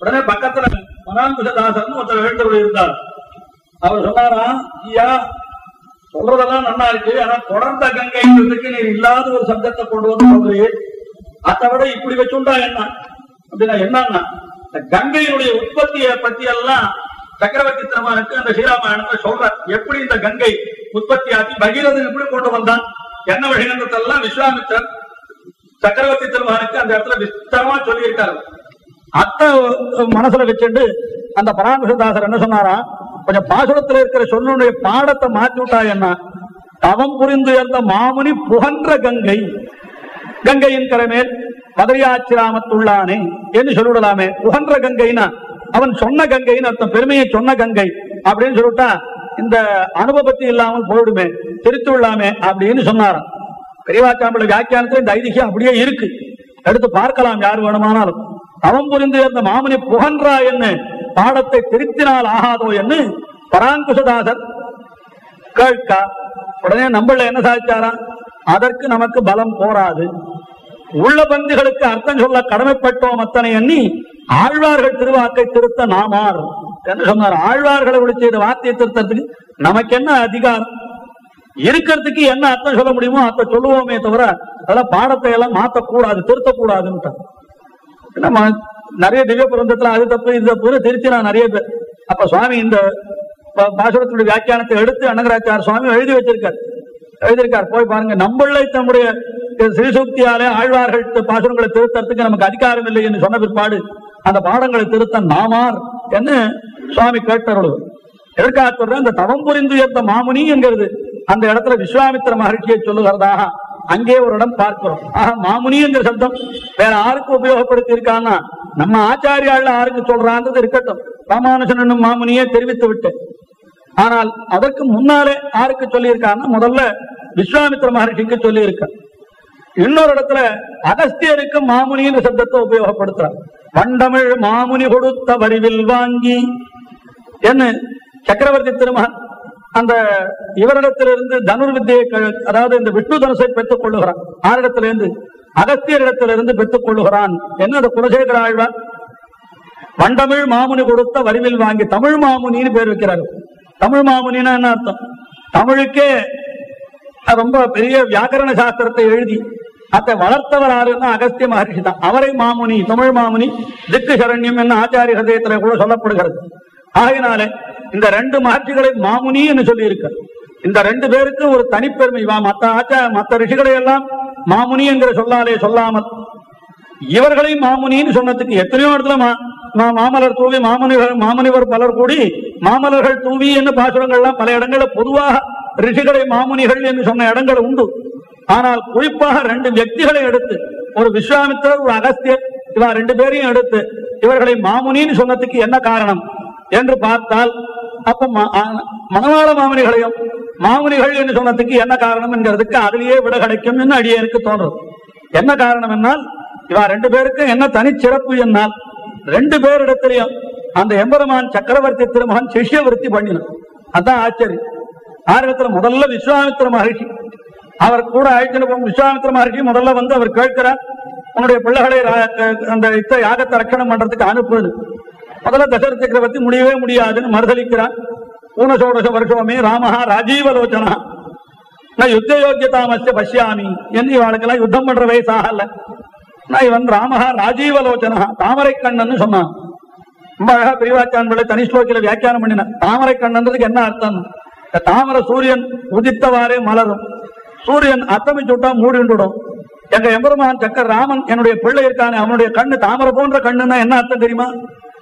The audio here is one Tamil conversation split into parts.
உடனே பக்கத்துல மனாங்குஷதாசன் ஒருத்தர் எழுந்தவர் இருந்தார் அவர் சொன்னாரா ஐயா சொல்றதெல்லாம் நல்லா இருக்கு. ஆனா தொடர்ந்த கங்கைக்கு நீர் இல்லாத ஒரு சப்தத்தை கொண்டு வந்து சொல்றீங்க அதை விட இப்படி வச்சுண்டா என்ன? அப்படின்னா என்னன்னா இந்த கங்கையினுடைய உற்பத்தியை பத்தி எல்லாம் சக்கரவர்த்தி திருமணத்துக்கு அந்த ஸ்ரீராமாயணத்தை சொல்ற எப்படி இந்த கங்கை உற்பத்தி ஆக்கி பகீரதன் எப்படி கொண்டு வந்தான்? என்ன வழிநந்தத்தெல்லாம் விஸ்வாமித்திரன் சக்கரவர்த்தி திருமகனுக்கு அந்த இடத்துல விஸ்தரமா சொல்லியிருக்காரு. அத்தை மனசுல வச்சுட்டு அந்த பராமரிசதாசர் என்ன சொன்னாரா? கொஞ்சம் பாசுரத்துல இருக்கிற சொல்லுடைய பாடத்தை மாத்தி விட்டா என்ன? தவம் புரிந்து அந்த மாமுனி புகன்ற கங்கை. கங்கையின் கரமேல் மதுரையாச்சிராமத்துள்ளானே என்று சொல்லிவிடலாமே. புகன்ற கங்கைனா அவன் சொன்ன கங்கைன்னு அர்த்தம் பெருமையை சொன்ன கங்கை அப்படின்னு சொல்லிட்டா இந்த அனுபவத்தி இல்லாமல் போயிடுமே திருத்து விடலாமே அப்படின்னு சொன்னாராம். பெரியவாச்சாம்பள வியாக்கியானத்துல இந்த ஐதிகம் அப்படியே இருக்கு. எடுத்து பார்க்கலாம் யார் வேணுமானாலும். தவம் புரிந்து அந்த மாமனி புகன்றா என்ன? பாடத்தை திருத்தினால் ஆகாதோ என்று பராங்குசதாசர் கேட்கா உடனே நம்மள என்ன சாதிச்சாரா அதற்கு நமக்கு பலம் போராது உள்ள பந்துகளுக்கு அர்த்தம் சொல்ல கடமைப்பட்டோம் அத்தனை எண்ணி ஆழ்வார்கள் திருவாக்கை திருத்த நாமார். என்று சொன்னார்? ஆழ்வார்களை விழிச்சு வார்த்தையை திருத்தறதுக்கு நமக்கு என்ன அதிகாரம்? இருக்கிறதுக்கு என்ன அர்த்தம் சொல்ல முடியுமோ அத்தை சொல்லுவோமே தவிர அதெல்லாம் பாடத்தை எல்லாம் மாத்தக்கூடாது திருத்தக்கூடாதுன்னு நம்ம நிறைய திவ்ய பிரபந்தத்துல அது தப்பு இது தப்புன்னு திருத்தி நான் நிறைய பேர். அப்ப சுவாமி இந்த பாசுரத்தினுடைய வியாக்கியானத்தை எடுத்து அனகராச்சார சுவாமி எழுதி வச்சிருக்கார். எழுதியிருக்கார். போய் பாருங்க நம்மளை தம்முடைய சிறுசூக்தியாலே ஆழ்வார்கள் பாசுரங்களை திருத்தறதுக்கு நமக்கு அதிகாரம் இல்லை என்று சொன்ன பிற்பாடு அந்த பாடங்களை திருத்த நாமார் என்று சுவாமி கேட்டருள் எதற்காக சொல்றேன்? அந்த தவம் புரிந்து ஏற்ற மாமுனி என்கிறது அந்த இடத்துல விஸ்வாமித்திர மகிழ்ச்சியை சொல்லுகிறதாக. அங்கே ஒரு இடம் பார்க்கிறோம். ஆஹா மாமுனி என்கிற சப்தம். வேற யாருக்கு உபயோகப்படுத்தி இருக்கான்னா நம்ம ஆச்சாரியால யாருக்கு சொல்றான்றது இருக்கட்டும். ராமானுஜன் என்னும் மாமுனியே தெரிவித்து விட்டு. ஆனால் அதற்கு முன்னாலே யாருக்கு சொல்லியிருக்கான்னா முதல்ல விஸ்வாமித்திர மகர்ஷிக்கு சொல்லியிருக்க. இன்னொரு இடத்துல அகஸ்தியருக்கு மாமுனியின் சப்தத்தை உபயோகப்படுத்துறார். வண்டமிழ் மாமுனி கொடுத்த வரிவில் வாங்கி என்ன? சக்கரவர்த்தி திருமகன் அந்த இவரிடத்திலிருந்து தனுர் வித்தியை அதாவது இந்த விட்டு தனுசை பெற்றுக் கொள்ளுகிறான். ஆரிடத்திலிருந்து அகஸ்தியரிடத்திலிருந்து பெற்றுக் கொள்ளுகிறான். என்ன அந்த குலசேகர ஆழ்வார்? பண்டமிழ் மாமுனி கொடுத்த வரிவில் வாங்கி தமிழ் மாமுனின்னு பேர் வைக்கிறாரு. தமிழ் மாமுனின்னா என்ன அர்த்தம்? தமிழுக்கே ரொம்ப பெரிய வியாக்கரண சாஸ்திரத்தை எழுதி அதை வளர்த்தவர் யாருன்னா அகஸ்திய மகர்ஷி தான். அவரை மாமுனி தமிழ் மாமுனி திக்கு சரண்யம் என்ன ஆச்சாரிய ஹதயத்தில் கூட சொல்லப்படுகிறது. ஆகினால இந்த ரெண்டு மாற்றிகளை மாமுனி என்று சொல்லி இந்த ரெண்டு பேருக்கு ஒரு தனிப்பெருமை. மற்ற மத்த ஆச்சா மத்த ரிஷிகளை எல்லாம் மாமுனி என்கிற சொல்லாலே சொல்லாமல். இவர்களை மாமுனின்னு சொன்னதுக்கு எத்தனையோ இடத்துல மா- மா- மாமலர் தூவி மாமுனிகள் மாமுனிவர் பலர் கூடி மாமலர்கள் தூவி என்று பாசுரங்கள்லாம் பல இடங்கள்ல பொதுவாக ரிஷிகளை மாமுனிகள் என்று சொன்ன இடங்கள் உண்டு. ஆனால் குறிப்பாக ரெண்டு வியக்திகளை எடுத்து ஒரு விஸ்வாமித்தர் ஒரு அகஸ்தியர் இவா ரெண்டு பேரையும் எடுத்து இவர்களை மாமுனின்னு சொன்னதுக்கு என்ன காரணம்? என்று பார்த்தால் அப்ப ம- மணவாள மாமுனிகளையும் மாமுனிகள் என்று சொன்னதுக்கு என்ன காரணம் என்கிறதுக்கு அதிலேயே விட கிடைக்கும் என்று அடியேனுக்கு தோன்றும். என்ன காரணம் என்னால் இவா ரெண்டு பேருக்கும் என்ன தனிச்சிறப்பு என்னால் ரெண்டு பேரிடத்திலையும் அந்த எம்பெருமான் சக்கரவர்த்தி திருமகன் சிஷ்யவருத்தி பண்ணினான் அதான் ஆச்சரியம். ஆரம்பத்தில் முதல்ல விஸ்வாமித்திர மகர்ஷி. அவர் கூட அழைச்சிட்டு போகும் விஸ்வாமித்திர மகர்ஷி முதல்ல வந்து அவர் கேட்கிறார் உன்னுடைய பிள்ளைகளை ரா- அந்த இத்த யாகத்தை ரட்சணம் பண்றதுக்கு அனுப்புது முதல்ல தசர சக்கரவர்த்தி முடியவே முடியாதுன்னு மறுதளிக்கிறான் ஊனசோடச வருஷமே ராமஹா ராஜீவலோச்சனா. நான் யுத்த யோக்கியதாமஸ்ய பஷ்யாமி. என்று இவாளுக்கெல்லாம் யுத்தம் பண்ற வயசாகல நான் இவன் ராமஹா ராஜீவலோச்சனா. தாமரை கண்ணன் சொன்னான். ரொம்ப அழகா பிரிவாச்சான் பிள்ளை தனி ஸ்லோக்கில வியாக்கியானம் பண்ணினான் தாமரை கண்ணன்றதுக்கு என்ன அர்த்தம்? தாமர தாமரை சூரியன் உதித்தவாறே மலரும். சூரியன் அத்தமிச்சுட்டா மூடிண்டுடும் எங்க எம்பெருமான் சக்கர் ராமன் என்னுடைய பிள்ளை இருக்கானே அவனுடைய கண்ணு தாமரை போன்ற கண்ணுன்னா என்ன அர்த்தம் தெரியுமா?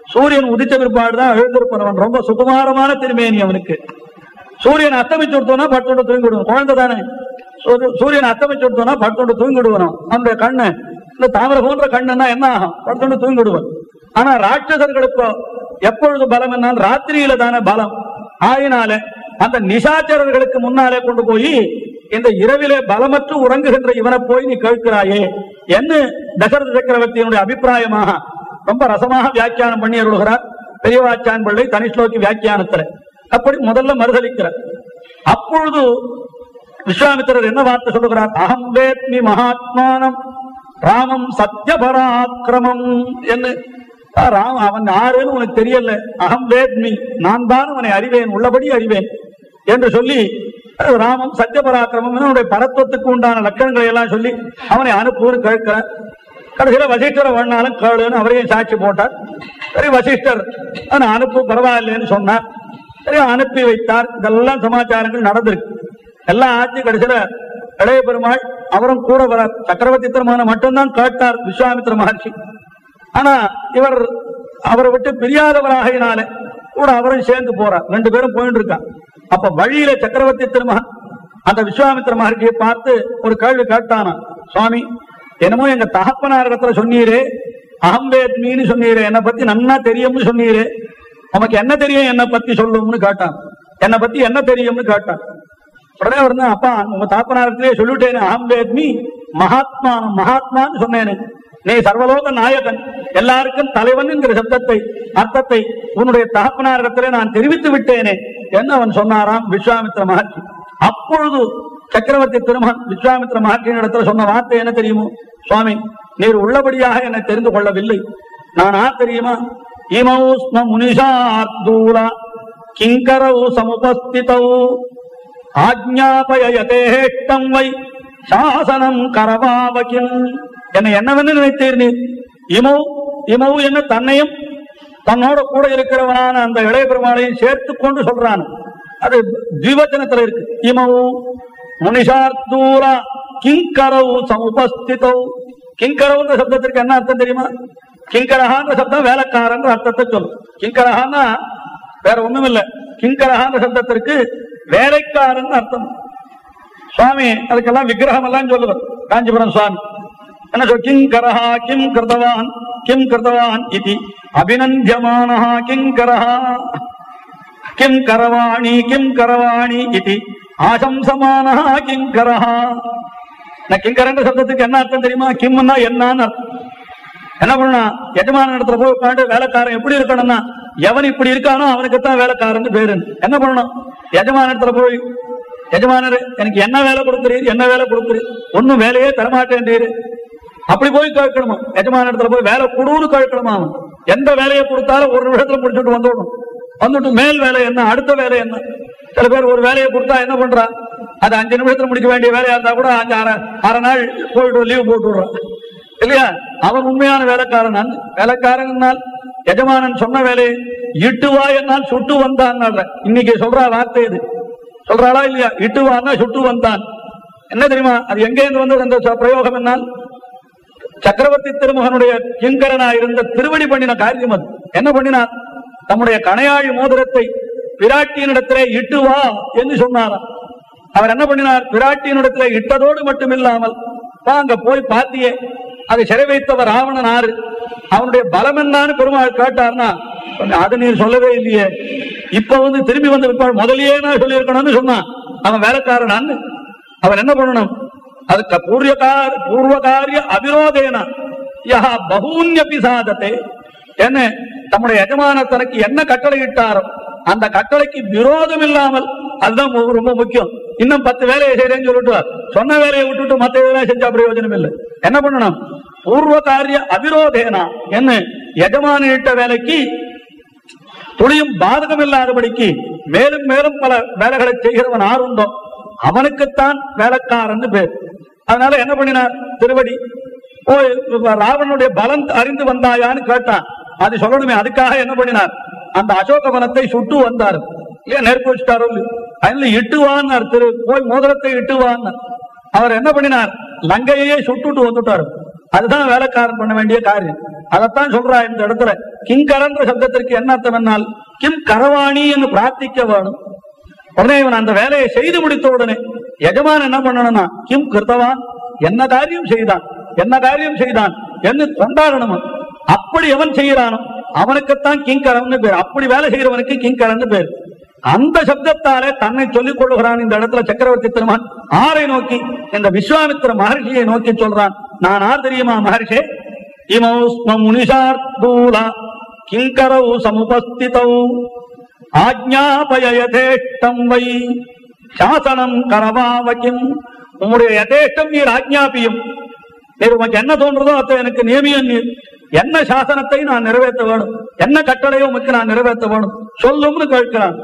சூரியன் உதித்த பிற்பாடுதான் எழுந்திருப்பவன். ரொம்ப சுகுமாரமான திருமேனி அவனுக்கு. சூரியன் அஸ்தமிச்சு விட்டோம்னா தூங்கி விடுவோம் குழந்தை தானே. சூரிய- சூரியன் அஸ்தமிச்சு விட்டோம்னா தூங்கி தூங்கிடுவனும் அந்த கண்ணு. இந்த தாமரை போன்ற கண்ணுன்னா என்ன ஆகும்? படுத்தோண்டு தூங்கிடுவன் ஆனா ராட்சசர்களுக்கு எப்பொழுது பலம் என்னால்? ராத்திரியில தானே பலம். ஆயினால அந்த நிசாச்சரர்களுக்கு முன்னாலே கொண்டு போய் இந்த இரவிலே பலமற்று உறங்குகின்ற இவனை போய் நீ கேட்கிறாயே. என்ன தசரத சக்கரவர்த்தியினுடைய அபிப்பிராயமாக? ரொம்ப ரசமாக வியாக்கியானம் பண்ணி அருள்கிறார் பெரியவாச்சான் பிள்ளை தனிஸ்லோகி வியாக்கியானத்துல. அப்படி முதல்ல மறுதளிக்கிறார் அப்பொழுது விஸ்வாமித்திரர் என்ன வார்த்தை சொல்லுகிறார்? அகம் வேத்மி மகாத்மானம் ராமம் சத்ய பராக்கிரமம் என்று ராம் அவன் யாருன்னு உனக்கு தெரியல. அகம் வேத்மி நான் தான் அவனை அறிவேன் உள்ளபடி அறிவேன் என்று சொல்லி ராமம் சத்தியபராக்கிரமம் அவனுடைய பரத்துவத்துக்கு உண்டான லட்சணங்களை எல்லாம் சொல்லி அவனை அனுப்புவது கேட்கிறார். கடைசியில் வசிஷ்டரை வேணாலும் கேளுன்னு அவரையும் சாட்சி போட்டார். சரி வசிஷ்டர். அவனை அனுப்பு பரவாயில்லைன்னு சொன்னார். சரி அனுப்பி வைத்தார். இதெல்லாம் சமாச்சாரங்கள் நடந்திருக்கு. எல்லாம் ஆட்சி கடைசியில இளைய பெருமாள் அவரும் கூட வர சக்கரவர்த்தி திருமான மட்டும்தான் கேட்டார் விஸ்வாமித்திர மகர்ஷி. ஆனா இவர் அவரை விட்டு பிரியாதவராகினால கூட அவரும் சேர்ந்து போறார். ரெண்டு பேரும் போயிட்டு இருக்கான் அப்ப வழியில சக்கரவர்த்தி திருமகன் அந்த விஸ்வாமித்திர மகர்ஷியை பார்த்து ஒரு கேள்வி கேட்டானா சுவாமி என்னமோ எங்க தகப்பனார் இடத்துல சொன்னீரே அகம்பேத்மின்னு சொன்னீரே என்னை பத்தி நன்னா தெரியும்னு சொன்னீரே. உனக்கு என்ன தெரியும் என்னை பத்தி சொல்லும்னு கேட்டான். என்னை பத்தி என்ன தெரியும்னு கேட்டான். உடனே அவர் அப்பா உங்க தாப்பனாரத்திலே சொல்லிட்டேன் அகம்பேத்மி மகாத்மா மகாத்மான்னு சொன்னேனே. நீ சர்வலோக நாயகன் எல்லாருக்கும் தலைவன் என்கிற சப்தத்தை அர்த்தத்தை உன்னுடைய தகப்பனாரிடத்திலே நான் தெரிவித்து விட்டேனே. என்ன அவன் சொன்னாராம் விஸ்வாமித்ர மகர்ஷி அப்பொழுது சக்கரவர்த்தி திருமகன் விஸ்வாமித்ர மகர்ஷியின் இடத்துல சொன்ன வார்த்தை என்ன தெரியுமோ? சுவாமி நீர் உள்ளபடியாக என்னை தெரிந்து கொள்ளவில்லை. நான் ஆ தெரியுமா? இமௌஸ்ம முனிஷார்தூலா கிங்கரவு சமுபஸ்திதௌ. ஆஜ்ஞாபயதேஷ்டம் வை சாசனம் கரவாவகின் என்னை என்னவென்று நினைத்தீர் நீர்? இமௌ இமௌ என்ன தன்னையும் தன்னோட கூட இருக்கிறவனான அந்த இளைய பெருமாளையும் சேர்த்து கொண்டு சொல்றான். அது ஜீவச்சனத்துல இருக்கு. இமௌ முனிஷார்த்தூரா கிங்கரவு சமுபஸ்திதௌ. கிங்கரவுன்ற சப்தத்திற்கு என்ன அர்த்தம் தெரியுமா? கிங்கரஹான்ற சப்தம் வேலைக்காரன்ற அர்த்தத்தை சொல்லும். கிங்கரஹான்னா வேற ஒண்ணும் இல்ல கிங்கரஹான்ற சப்தத்திற்கு வேலைக்காரன் அர்த்தம். சுவாமி அதுக்கெல்லாம் விக்கிரகம் எல்லாம் சொல்லுவார். காஞ்சிபுரம் சுவாமி. என்ன சொல்? கிம் கரஹா கிம் கிருதவான் கிம் கிருதவான் இது அபிநந்தியமான கிம் கரஹா கிம் கரவாணி கிம் கரவாணி இது ஆசம்சமான கிங்கரா நான் கிங்கரன்ற சப்தத்துக்கு என்ன அர்த்தம் தெரியுமா? கிம்னா என்னன்னு அர்த்தம். என்ன பண்ணா? எஜமான இடத்துல போய் உட்காந்து வேலைக்காரன் எப்படி இருக்கணும்னா எவன் இப்படி இருக்கானோ அவனுக்குத்தான் வேலைக்காரன் பேரு. என்ன பண்ணணும்? எஜமான இடத்துல போய் எஜமானர் எனக்கு என்ன வேலை கொடுக்குறீர்? என்ன வேலை கொடுக்குறீர்? ஒன்னும் வேலையே தரமாட்டேன்றீரு. அப்படி போய் கேட்கணுமா? எஜமான இடத்துல போய் வேலை கொடுன்னு கேட்கணுமா அவன்? எந்த வேலையை கொடுத்தாலும் ஒரு நிமிஷத்துல முடிச்சுட்டு வந்துடணும். வந்துட்டு மேல் வேலை என்ன அடுத்த வேலை என்ன? சில பேர் ஒரு வேலையை கொடுத்தா என்ன பண்றா? அது அஞ்சு நிமிஷத்துல முடிக்க வேண்டிய வேலையா இருந்தா கூட அஞ்சு அரை அரை நாள் போயிட்டு லீவ் போட்டு விடுறான் இல்லையா? அவன் உண்மையான வேலைக்காரன் அந்த வேலைக்காரன் எஜமானன் சொன்ன வேலையை இட்டு வா என்னால் சுட்டு வந்தான் இன்னைக்கு சொல்ற வார்த்தை இது. சொல்றாளா இல்லையா? இட்டு வான்னா சுட்டு வந்தான். என்ன தெரியுமா? அது எங்க இருந்து வந்தது? அந்த பிரயோகம் என்னால். சக்கரவர்த்தி திருமகனுடைய கிங்கரனா இருந்த திருவடி பண்ணின காரியம் அது. என்ன பண்ணினான்? தம்முடைய கணையாழி மோதிரத்தை பிராட்டியினிடத்திலே இட்டு வா என்று சொன்னாராம் அவர் என்ன பண்ணினார்? பிராட்டியினிடத்திலே இட்டதோடு மட்டும் இல்லாமல் போய் பாத்தியே அதை சிறை வைத்தவர் ராவணன் ஆறு. அவனுடைய பலம் என்னன்னு பெருமாள் கேட்டார்னா கொஞ்சம் அது நீர் சொல்லவே இல்லையே. இப்ப வந்து திரும்பி வந்து முதலியே நான் சொல்லியிருக்கணும்னு சொன்னான். அவன் வேலைக்காரனான்னு அவன் என்ன பண்ணணும்? அதுக்கு பூர்வகார பூர்வகாரிய அபிரோதேனா. யா பகூன்யபி சாதத்தை என்ன? நம்முடைய எஜமான தனக்கு என்ன கட்டளை இட்டாரோ அந்த கட்டளைக்கு விரோதம் இல்லாமல் அதுதான் ரொம்ப- முக்கியம். இன்னும் பத்து வேலையை செய்யறேன்னு சொல்லிட்டு சொன்ன வேலையை விட்டுட்டு மத்த வேலையை செஞ்சா பிரயோஜனம் இல்லை. என்ன பண்ணணும்? பூர்வ காரிய அவிரோதேனா? என்ன? எஜமான இட்ட வேலைக்கு துளியும் பாதகம் இல்லாதபடிக்கு மேலும் மேலும் பல வேலைகளை செய்கிறவன் ஆறுண்டோ அவனுக்குத்தான் வேலைக்காரன் பேர். அதனால என்ன பண்ணினார்? திருவடி ராவனுடைய பலன் பலம் அறிந்து வந்தாயான்னு கேட்டான். அது சொல்லணுமே அதுக்காக என்ன பண்ணினார்? அந்த அசோக வனத்தை சுட்டு வந்தார். இல்லையா நெருப்பு வச்சுட்டாரோ இல்லையோ. அதனால இட்டுவான்னார் திரு போய் மோதிரத்தை இட்டுவான்னார் அவர் என்ன பண்ணினார்? லங்கையே சுட்டுட்டு வந்துட்டார். அதுதான் வேலைக்காரன் பண்ண வேண்டிய காரியம். அதைத்தான் சொல்றா இந்த இடத்துல. கிங்கரன்ற சப்தத்திற்கு என்ன அர்த்தம் என்னால்? கிம் கரவாணி என்று பிரார்த்திக்க வேணும். உடனே இவன் அந்த வேலையை செய்து முடித்த உடனே எஜமான் என்ன பண்ணணும்னா கிம் கிருத்தவான் என்ன காரியம் செய்தான்? என்ன காரியம் செய்தான்? என்று கொண்டாடணும். அப்படி எவன் செய்கிறானோ? அவனுக்குத்தான் கிங்கரம்னு பேர். அப்படி வேலை செய்கிறவனுக்கு கிங்கரம்னு பேர். அந்த சப்தத்தாலே தன்னை சொல்லிக் கொள்ளுகிறான் இந்த இடத்துல சக்கரவர்த்தி திருமான் ஆரை நோக்கி இந்த விஸ்வாமித்திர மகர்ஷியை நோக்கி சொல்றான். நான் ஆர் தெரியுமா மகர்ஷே? இமௌஸ்ம முனிஷார்த்தூலா கிங்கரௌ சமுபஸ்திதௌ. ஆஜ்ஞாபய யதேஷ்டம் வை. சாசனம் கரவாவகிம். உம்முடைய யதேஷ்டம் நீர் ஆஜ்ஞாபியும். நீர் உமக்கு என்ன தோன்றதோ அதை எனக்கு நியமியம் நீர் என்ன சாசனத்தை நான் நிறைவேற்ற வேணும் என்ன கட்டளையோ உமக்கு நான் நிறைவேற்ற வேணும் சொல்லும்னு கேட்கிறான்.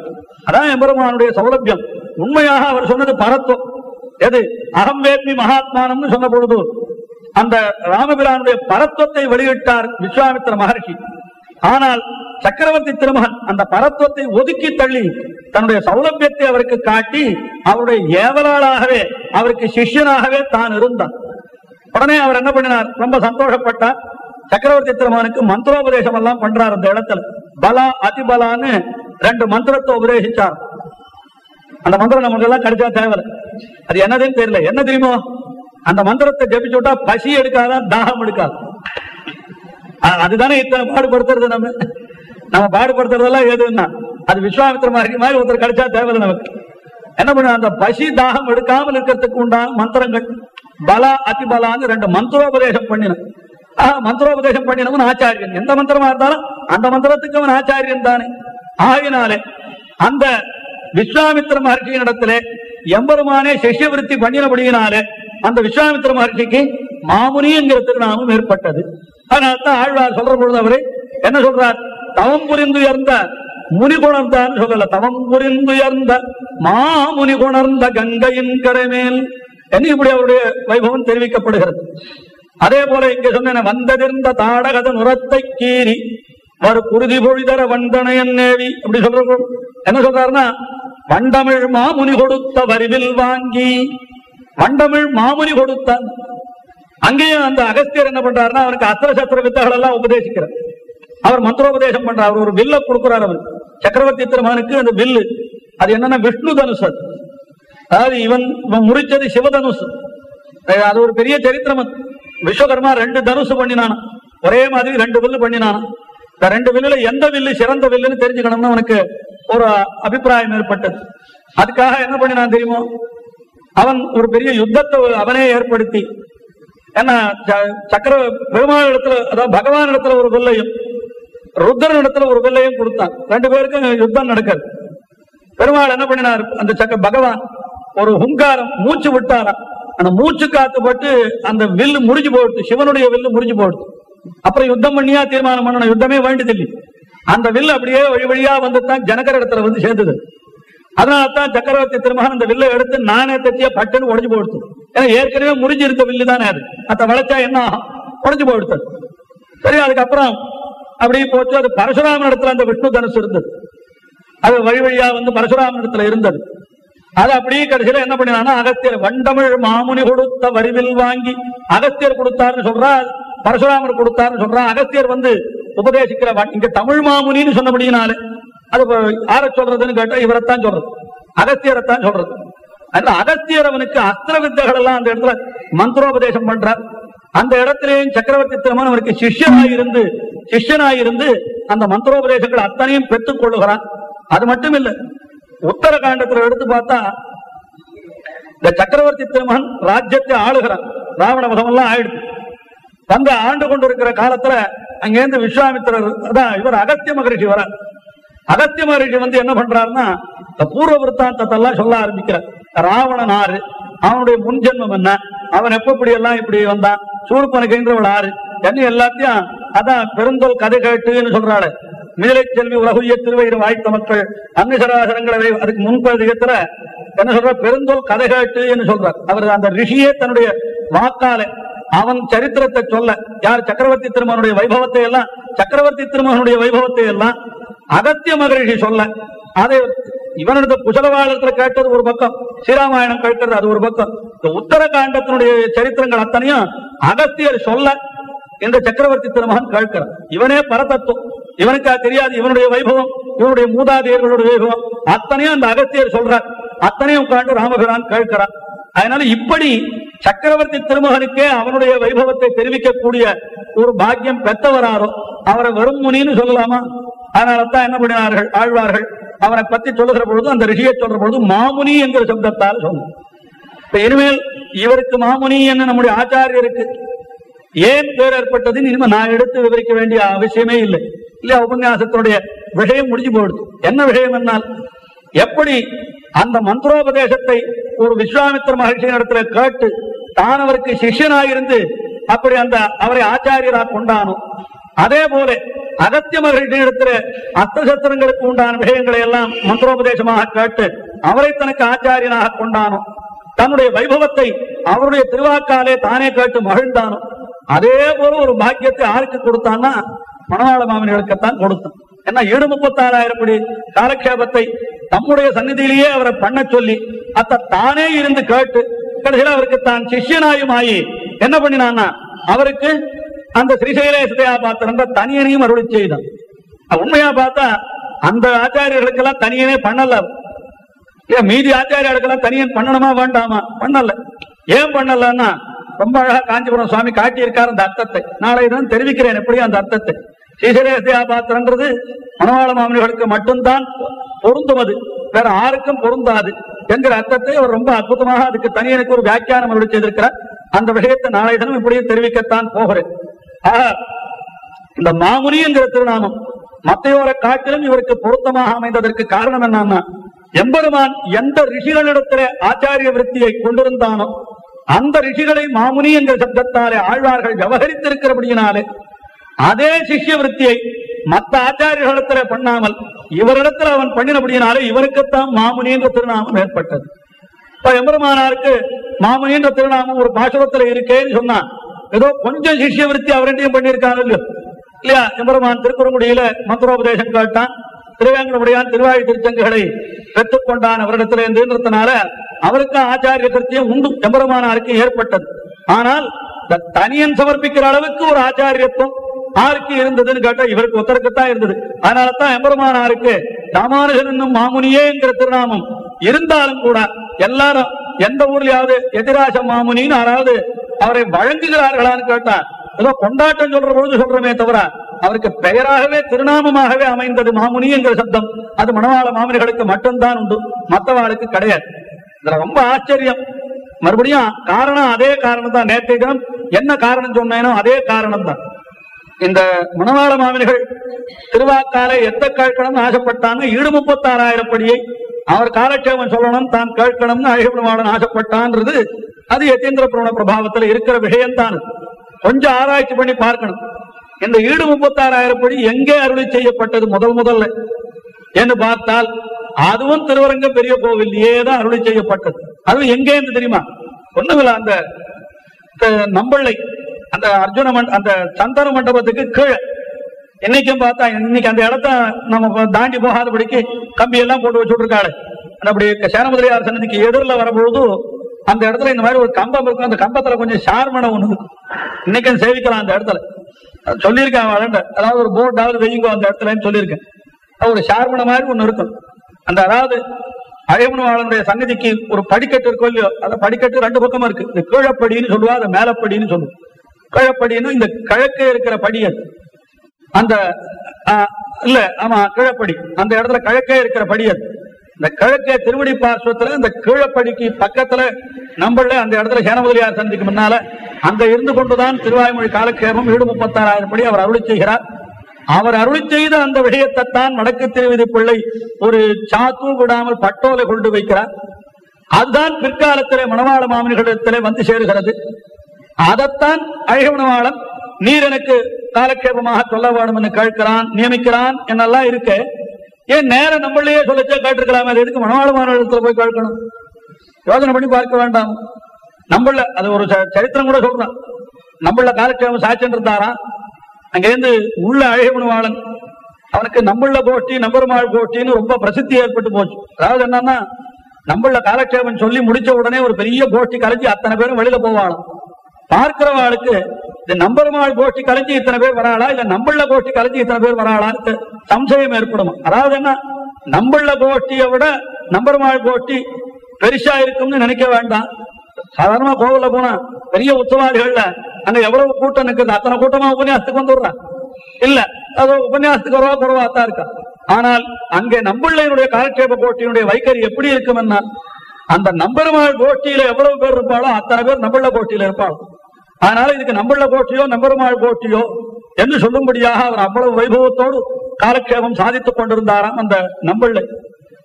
அதான் எம்பெருமானுடைய சௌலபியம். உண்மையாக அவர் சொன்னது பரத்துவம். எது? அகம் வேத்மி மகாத்மானம்னு சொன்ன பொழுது அந்த ராமபிரானுடைய பரத்துவத்தை வெளியிட்டார் விஸ்வாமித்திர மகர்ஷி. ஆனால் சக்கரவர்த்தி திருமகன் அந்த பரத்துவத்தை ஒதுக்கி தள்ளி தன்னுடைய சௌலபியத்தை அவருக்கு காட்டி அவருடைய ஏவலாளாகவே அவருக்கு சிஷ்யனாகவே தான் இருந்தான். உடனே அவர் என்ன பண்ணினார்? ரொம்ப சந்தோஷப்பட்டார். சக்கரவர்த்தி திருமகனுக்கு மந்திரோபதேசம் எல்லாம் பண்றார் அந்த இடத்துல. பலா அதிபலான்னு ரெண்டு மந்திரத்தை உபதேசிச்சார். அந்த மந்திரம் நமக்கு எல்லாம் கிடைச்சா தேவை. அது என்னதுன்னு தெரியல. என்ன தெரியுமோ? அந்த மந்திரத்தை ஜபிச்சு விட்டா பசி எடுக்காதா தாகம் எடுக்காது? அதுதானே இத்தனை பாடுபடுத்துறது நம்ம. நம்ம பாடுபடுத்துறதெல்லாம் எதுன்னா? அது விஸ்வாமித்திர மாதிரி மாதிரி ஒருத்தர் கிடைச்சா தேவை நமக்கு. என்ன பண்ண அந்த பசி தாகம் எடுக்காமல் இருக்கிறதுக்கு உண்டான மந்திரங்கள். பலா அதிபலான்னு ரெண்டு மந்திரோபதேசம் பண்ணின. மந்திரோபதேசம் பண்ணினவன் ஆச்சாரியன் எந்த மந்திரமா இருந்தாலும் அந்த மந்திரத்துக்கு அவன் ஆச்சாரியன் தானே ஆகினாலே அந்த விஸ்வாமித்திர மகர்ஷியின் எம்பருமானே எம்பெருமானே சிஷ்யவிருத்தி பண்ணினபடியினாலே அந்த விஸ்வாமித்திர மகர்ஷிக்கு மாமுனி என்கிற திருநாமம் ஏற்பட்டது அதனால்தான் ஆழ்வார் சொல்ற பொழுது அவரு என்ன சொல்றார் தவம் புரிந்து உயர்ந்த முனி குணர்ந்தான்னு சொல்லல தவம் புரிந்து உயர்ந்த மாமுனி குணர்ந்த கங்கையின் கரைமேல் என்று இப்படி அவருடைய வைபவம் தெரிவிக்கப்படுகிறது அதே போல இங்க சொன்ன வந்ததிருந்த தாடகத நுரத்தை கீறி ஒரு குருதி பொழிதர வந்தனையன் நேவி. அப்படி சொல்றோம் என்ன சொல்றாருன்னா வண்டமிழ் மாமுனி கொடுத்த வரிவில் வாங்கி வண்டமிழ் மாமுனி கொடுத்தான். அங்கேயும் அந்த அகஸ்தியர் என்ன பண்றாருன்னா அவருக்கு அஸ்திர சஸ்திர வித்தைகள் எல்லாம் உபதேசிக்கிறார். அவர் மந்திரோபதேசம் பண்றார். அவர் ஒரு வில்ல கொடுக்கிறார் அவர். சக்கரவர்த்தி திருமகனுக்கு அந்த வில்லு. அது என்னன்னா விஷ்ணு தனுஷ் அது. அதாவது இவன் இவன் முறிச்சது சிவதனுஷ் அது ஒரு பெரிய சரித்திரம் அது. விஸ்வகர்மா ரெண்டு தனுசு பண்ணினானா? ஒரே மாதிரி ரெண்டு வில்லு பண்ணினானா? இந்த ரெண்டு வில்லுல எந்த வில்லு சிறந்த வில்லுன்னு தெரிஞ்சுக்கணும்னு அவனுக்கு ஒரு அபிப்பிராயம் ஏற்பட்டது. அதுக்காக என்ன பண்ணினான் தெரியுமோ? அவன் ஒரு பெரிய யுத்தத்தை அவனே ஏற்படுத்தி என்ன ச- சக்கர பெருமாள் இடத்துல அதாவது பகவான் இடத்துல ஒரு வில்லையும் ருத்ரன் இடத்துல ஒரு வில்லையும் கொடுத்தான். ரெண்டு பேருக்கும் யுத்தம் நடக்குது பெருமாள் என்ன பண்ணினார்? அந்த சக்க பகவான் ஒரு ஹுங்காரம் மூச்சு விட்டாராம். அந்த மூச்சு காத்து பட்டு அந்த வில்லு முடிஞ்சு போடுது சிவனுடைய வில்லு முறிஞ்சு போடுது அப்புறம் யுத்தம் பண்ணியா தீர்மானம் பண்ணணும். யுத்தமே வேண்டியதில்லை. அந்த வில்லு அப்படியே வழி வழியா வந்து தான் ஜனகர் இடத்துல வந்து சேர்ந்தது. அதனாலதான் சக்கரவர்த்தி திருமகன் அந்த வில்லை எடுத்து நானே தச்சியா பட்டுன்னு உடஞ்சு போடுத்து ஏன்னா ஏற்கனவே முறிஞ்சு இருந்த வில்லு தானே அது. அத வளைச்சா என்ன ஆகும்? உடஞ்சு போடுது சரி அதுக்கப்புறம் அப்படியே போச்சு. அது பரசுராமன் இடத்துல அந்த விஷ்ணு தனுசு இருந்தது. அது வழி வழியா வந்து பரசுராமன் இடத்துல இருந்தது. அது அப்படியே கடைசியில என்ன பண்ணினானா அகத்தியர் வண்டமிழ் மாமுனி கொடுத்த வரிவில் வாங்கி அகத்தியர் கொடுத்தாருன்னு சொல்றா பரசுராமர் கொடுத்தாருன்னு சொல்றா அகத்தியர் வந்து உபதேசிக்கிற இங்க தமிழ் மாமுனின்னு சொன்னபடினாலே அது யார சொல்றதுன்னு கேட்டா இவரைத்தான் சொல்றது. அகத்தியரைத்தான் சொல்றது. அதனால அகத்தியர் அவனுக்கு அஸ்திர வித்தைகள் எல்லாம் அந்த இடத்துல மந்திரோபதேசம் பண்றார். அந்த இடத்திலேயும் சக்கரவர்த்தி திருமணம் அவருக்கு சிஷ்யனாயிருந்து இருந்து இருந்து அந்த மந்திரோபதேசங்கள் அத்தனையும் பெற்றுக் கொள்ளுகிறான். அது மட்டும் இல்லை உத்தரகாண்டத்துல எடுத்து பார்த்தா இந்த சக்கரவர்த்தி திருமகன் ராஜ்யத்தை ஆளுகிறான் ராவண வசம் எல்லாம் ஆயிடுது. வந்து ஆண்டு கொண்டு இருக்கிற காலத்துல அங்கேருந்து விஸ்வாமித்திரர் அதான் இவர் அகத்திய மகரிஷி வர அகத்திய மகரிஷி வந்து என்ன பண்றாருன்னா இந்த பூர்வ விருத்தாந்தத்தை எல்லாம் சொல்ல ஆரம்பிக்கிறார். ராவணன் ஆறு அவனுடைய முன்ஜென்மம் என்ன அவன் எப்ப இப்படி எல்லாம் இப்படி வந்தான் சூர்பனுக்குன்றவள் ஆறு என்ன எல்லாத்தையும் அதான் பெருந்தோல் கதை கேட்டுன்னு சொல்றாள். மிதிலை செல்வி உலகுய திருவயிறு வாய்த்த மக்கள் அன்னசராசரங்களை அதுக்கு முன்பதிகத்துல என்ன சொல்ற? பெருந்தோல் கதை கேட்டு என்று சொல்றார். அவர் அந்த ரிஷியே தன்னுடைய வாக்கால அவன் சரித்திரத்தை சொல்ல யார் சக்கரவர்த்தி திருமகனுடைய வைபவத்தை எல்லாம் சக்கரவர்த்தி திருமகனுடைய வைபவத்தை எல்லாம் அகத்திய மகரிஷி சொல்ல அதை இவனது குசலவாளத்துல கேட்டது ஒரு பக்கம் ஸ்ரீராமாயணம் கேட்கிறது அது ஒரு பக்கம். இந்த உத்தரகாண்டத்தினுடைய சரித்திரங்கள் அத்தனையும் அகத்தியர் சொல்ல இந்த சக்கரவர்த்தி திருமகன் கேட்கிறார். இவனே பரதத்துவம். இவனுக்கா தெரியாது இவனுடைய வைபவம் இவனுடைய மூதாதையர்களுடைய வைபவம். அத்தனையும் அந்த அகத்தியர் சொல்றார். அத்தனையும் உட்கார்ந்து ராமபிரான் கேட்கிறான் அதனால இப்படி சக்கரவர்த்தி திருமகனுக்கே அவனுடைய வைபவத்தை தெரிவிக்கக்கூடிய ஒரு பாக்கியம் பெற்றவராரோ அவரை வெறும் முனின்னு சொல்லலாமா? அதனாலதான் என்ன பண்ணினார்கள்? ஆழ்வார்கள் அவரை பத்தி சொல்லுகிற பொழுது அந்த ரிஷியை சொல்ற பொழுது மாமுனி என்கிற சப்தத்தால் சொல்லும் இப்ப இனிமேல் இவருக்கு மாமுனி என்ன நம்முடைய ஆச்சாரியருக்கு ஏன் பேர் ஏற்பட்டதுன்னு இனிமேல் நான் எடுத்து விவரிக்க வேண்டிய அவசியமே இல்லை. இல்லையா உபன்யாசத்தினுடைய விஷயம் முடிஞ்சு போயிடுது. என்ன விஷயம் என்னால் எப்படி அந்த மந்திரோபதேசத்தை ஒரு விஸ்வாமித்திர மகிழ்ச்சியின் இடத்துல கேட்டு தான் அவருக்கு சிஷ்யனாயிருந்து அப்படி அந்த அவரை ஆச்சாரியராக கொண்டானோ அதே போல அகத்திய மகளிடத்துல அஸ்தசத்திரங்களுக்கு உண்டான விஷயங்களை எல்லாம் மந்திரோபதேசமாக கேட்டு அவரை தனக்கு ஆச்சாரியனாக கொண்டானோ தன்னுடைய வைபவத்தை அவருடைய திருவாக்காலே தானே கேட்டு மகிழ்ந்தானோ அதே போல ஒரு பாக்கியத்தை ஆருக்கு கொடுத்தான்னா மணவாள மாமன்களுக்குத்தான் கொடுத்தான் ஏன்னா ஏழு முப்பத்தாறாயிரம் கோடி காலக்ஷேபத்தை தம்முடைய சந்நிதியிலேயே அவரை பண்ண சொல்லி அத்த தானே இருந்து கேட்டு கடைசியில் அவருக்கு தான் சிஷ்யனாயும் ஆகி என்ன பண்ணினான்னா அவருக்கு அந்த ஸ்ரீசைலேசதையா பார்த்திருந்த தனியனையும் அருளி செய்தான். உண்மையா பார்த்தா அந்த ஆச்சாரியர்களுக்கெல்லாம் தனியனே பண்ணல ஏன் மீதி ஆச்சாரியாளுக்கெல்லாம் தனியன் பண்ணணுமா வேண்டாமா? பண்ணல. ஏன் பண்ணலன்னா ரொம்ப அழகா காஞ்சிபுரம் சுவாமி காட்டியிருக்காரு அந்த அர்த்தத்தை. நாளை தான் தெரிவிக்கிறேன் எப்படியும் அந்த அர்த்தத்தை. ஸ்ரீசரேசியா பாத்திரன்றது மனவாள மாமனிகளுக்கு மட்டும்தான் பொருந்தும் அது. வேற யாருக்கும் பொருந்தாது. என்கிற அர்த்தத்தை அவர் ரொம்ப அற்புதமாக அதுக்கு தனியனுக்கு ஒரு வியாக்கியானம் அவருடைய செய்திருக்கிறார். அந்த விஷயத்தை நாளை தினம் இப்படியும் தெரிவிக்கத்தான் போகிறேன். ஆக இந்த மாமுனி என்கிற திருநாமம் மத்தையோர காட்டிலும் இவருக்கு பொருத்தமாக அமைந்ததற்கு காரணம் என்னன்னா எம்பெருமான் எந்த ரிஷிகளிடத்திலே ஆச்சாரிய விருத்தியை கொண்டிருந்தானோ அந்த ரிஷிகளை மாமுனி என்ற சப்தத்தாலே ஆழ்வார்கள் விவகரித்திருக்கிறபடியினாலே அதே சிஷ்ய விருத்தியை மற்ற ஆச்சாரியர்களிடத்திலே பண்ணாமல் இவரிடத்துல அவன் பண்ணினபடியினாலே இவருக்குத்தான் மாமுனி என்ற திருநாமம் ஏற்பட்டது. இப்ப எம்பெருமானாருக்கு மாமுனி என்ற திருநாமம் ஒரு பாசுரத்துல இருக்கேன்னு சொன்னா ஏதோ கொஞ்சம் சிஷ்ய விருத்தி அவரெண்டையும் பண்ணியிருக்காங்க இல்லையோ? இல்லையா? எம்பெருமான் திருக்குறங்குடியில மந்திரோபதேசம் கேட்டான். திருவேங்கடமுடியான் திருவாயு திருச்செங்குகளை பெற்றுக்கொண்டான் அவரிடத்துல இருந்ததுனால அவருக்கு ஆச்சாரிய கிருத்தியம் உண்டு எம்பெருமானாருக்கு ஏற்பட்டது. ஆனால் தனியன் சமர்ப்பிக்கிற அளவுக்கு ஒரு ஆச்சாரியத்துவம் யாருக்கு இருந்ததுன்னு கேட்டா இவருக்கு ஒத்தருக்குத்தான் இருந்தது. அதனாலதான் எம்பெருமானாருக்கு ராமானுஜன் என்னும் மாமுனியேங்கிற திருநாமம். இருந்தாலும் கூட எல்லாரும் எந்த ஊர்லயாவது எதிராச மாமுனின்னு யாராவது அவரை வழங்குகிறார்களான்னு கேட்டா ஏதோ கொண்டாட்டம் சொல்ற பொழுது சொல்றமே தவிர அவருக்கு பெயராகவே திருநாமமாகவே அமைந்தது மாமுனி என்கிற சப்தம். அது மணவாள மாமனிகளுக்கு மட்டும்தான் உண்டு மற்றவாளுக்கு கிடையாது. இதுல ரொம்ப ஆச்சரியம். மறுபடியும் காரணம் அதே காரணம் தான் நேற்றைய தினம் என்ன காரணம் சொன்னேனோ அதே காரணம் தான் இந்த மணவாள மாமனிகள் திருவாக்கால எத்த கேட்கணும்னு ஆசைப்பட்டாங்க? ஈடு முப்பத்தாறாயிரம் படியை. அவர் காலட்சேபம் சொல்லணும் தான் கேட்கணும்னு அழகபெருமாளன் ஆசைப்பட்டான்றது. அது யதீந்திர புராண பிரபாவத்தில் இருக்கிற விஷயம்தான். கொஞ்சம் ஆராய்ச்சி பண்ணி பார்க்கணும். இந்த ஈடு முப்பத்தாறாயிரம் படி எங்கே அருளி செய்யப்பட்டது முதல் முதல்ல? என்று பார்த்தால் அதுவும் திருவரங்க பெரிய கோவில்லையே தான் அருளி செய்யப்பட்டது. அதுவும் எங்கே என்று தெரியுமா? ஒண்ணுமில்ல அந்த நம்பளை நம்பள்ளை அந்த அர்ஜுன மண்ட அந்த சந்தன மண்டபத்துக்கு கீழே. என்னைக்கும் பார்த்தா இன்னைக்கு அந்த இடத்த நம்ம தாண்டி போகாதபடிக்கு கம்பியெல்லாம் போட்டு வச்சுட்டு இருக்காரு அப்படி சேரமுதிரியார் சன்னதிக்கு எதிரில் வரும்பொழுது அந்த இடத்துல இந்த மாதிரி ஒரு கம்பம் இருக்கும். அந்த கம்பத்துல கொஞ்சம் சார்மனை ஒண்ணு இருக்கும். இன்னைக்கும் சேவிக்கலாம் அந்த இடத்துல. அது சொல்லியிருக்கேன் வளண்ட அதாவது ஒரு போர்டாவது வெயிங்கோ அந்த இடத்துலன்னு சொல்லியிருக்கேன். அது ஒரு சார்மனை மாதிரி ஒண்ணு இருக்கும். அந்த அதாவது அழகுணவாளனுடைய சன்னதிக்கு ஒரு படிக்கட்டு இருக்கோ இல்லையோ அந்த படிக்கட்டு ரெண்டு பக்கமா இருக்கு. இந்த கீழப்படின்னு சொல்லுவா அதை மேலப்படின்னு சொல்லுவோம் கீழப்படின்னு இந்த கிழக்கே இருக்கிற படி அது. அந்த இல்ல ஆமா கிழப்படி. அந்த இடத்துல கிழக்கே இருக்கிற படி அது. இந்த கிழக்கே திருவடி பார்ஸ்வத்துல இந்த கீழப்படிக்கு பக்கத்துல நம்மள அந்த இடத்துல சேனமுதலியார் சந்திக்கு முன்னால அங்க இருந்து கொண்டுதான் திருவாய்மொழி காலக்ஷேபம் ஈடு முப்பத்தாறாயிரம் படி அவர் அருளி செய்கிறார். அவர் அருளி செய்த அந்த விடயத்தைத்தான் வடக்கு திருவிதி பிள்ளை ஒரு சாத்து விடாமல் பட்டோலை கொண்டு வைக்கிறார். அதுதான் பிற்காலத்திலே மணவாள மாமனிகளிடத்திலே வந்து சேருகிறது. அதைத்தான் அழகவனவாளன் நீர் எனக்கு காலக்ஷேபமாக சொல்ல வேண்டும் என்று கேட்கிறான் நியமிக்கிறான் என்னெல்லாம் இருக்கு? ஏன் நேரம் நம்மளையே சொல்லிச்சே கேட்டிருக்கலாமே அது எதுக்கு மணவாள மாநிலத்துல போய் கேட்கணும்? யோசனை பண்ணி பார்க்க வேண்டாம். நம்மள அது ஒரு ச- சரித்திரம் கூட சொல்றான். நம்மள காலக்ஷேபம் சாட்சின்னு இருந்தாராம் அங்கிருந்து உள்ள அழகவனவாளன் அவனுக்கு நம்மள கோஷ்டி நம்பருமாள் கோஷ்டின்னு ரொம்ப பிரசித்தி ஏற்பட்டு போச்சு. அதாவது என்னன்னா நம்மள காலக்ஷேபம் சொல்லி முடிச்ச உடனே ஒரு பெரிய கோஷ்டி கலைஞ்சி அத்தனை பேரும் வெளியில போவாளாம். பார்க்கிறவாளுக்கு இந்த நம்பருமாள் கோஷ்டி கலைஞ்சி இத்தனை பேர் வராளா? இல்ல நம்மள கோஷ்டி கலைஞ்சி இத்தனை பேர் வராளான்னு சம்சயம் ஏற்படும். அதாவது என்ன? நம்மள கோஷ்டியை விட நம்பருமாள் கோஷ்டி பெருசா இருக்கும்னு நினைக்க வேண்டாம். சாதாரணமா கோவில்ல போனா பெரிய உற்சவாதிகள்ல அங்க எவ்வளவு கூட்டம் நிக்குது? அத்தனை கூட்டமா உபன்யாசத்துக்கு வந்துடுறான் இல்ல அது உபன்யாசத்துக்கு குறவா குறவா தான் இருக்கா? ஆனால் அங்கே நம்பிள்ளையினுடைய காலட்சேப கோஷ்டியினுடைய வைக்கறி எப்படி இருக்கும்னா அந்த நம்பருமாள் கோஷ்டியில எவ்வளவு பேர் இருப்பாளோ அத்தனை பேர் நம்பிள்ள கோஷ்டியில இருப்பாளோ. அதனால இதுக்கு நம்பிள்ள கோஷ்டியோ நம்பருமாள் கோஷ்டியோ என்று சொல்லும்படியாக அவர் அவ்வளவு வைபவத்தோடு காலக்ஷேபம் சாதித்துக் கொண்டிருந்தாராம் அந்த நம்பிள்ளை.